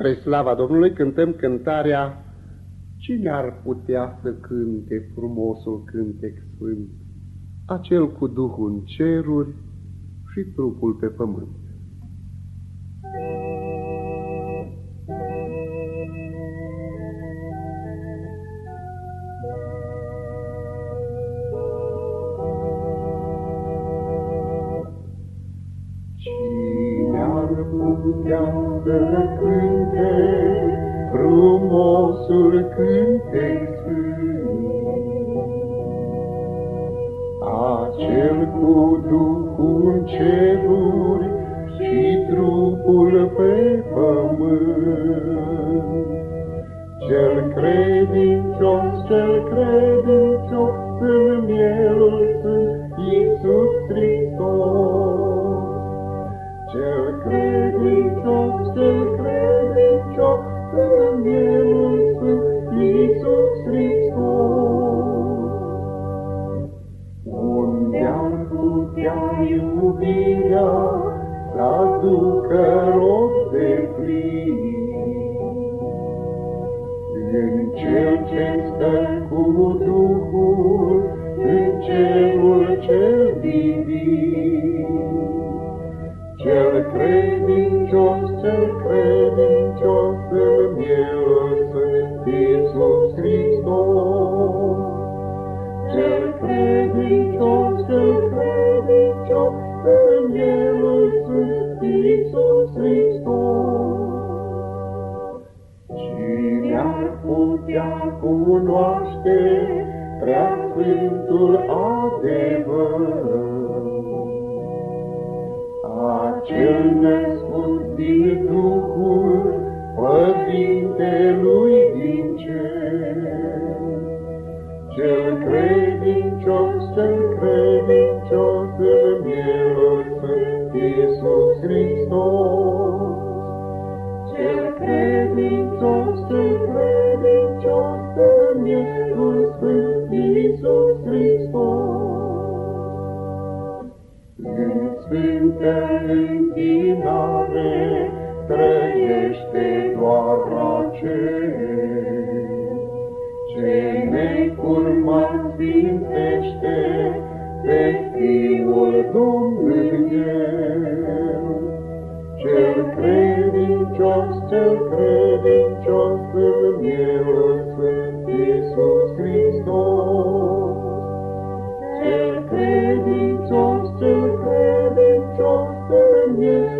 Spre slava Domnului cântăm cântarea Cine ar putea să cânte frumosul cântec sfânt, acel cu Duhul în ceruri și trupul pe pământ? Ar putea să cânte frumosul cântec Acel cu Duhul în ceruri și trupul pe pământ. Cel credincios, cel credincios, în mielul iubirea să aducă rod de plin? În cel ce stă cu Duhul, în cerul cel divin. Cel credincios, cel credincios, credincios, în el Sfânt Iisus Hristos. Cine ar putea cunoaște prea Sfântul adevăr? Acel născut din Duhul Părintelui din cer. Cel credincios, cel credincios, Hristos. Cel credincios, cel credincios, în mielul Sfânt Iisus Hristos. În sfântă închinare trăiește doar acel credincios, cel credincios, în el Sfânt Iisus Hristos. Cel credincios, cel credincios, în el Sfânt Iisus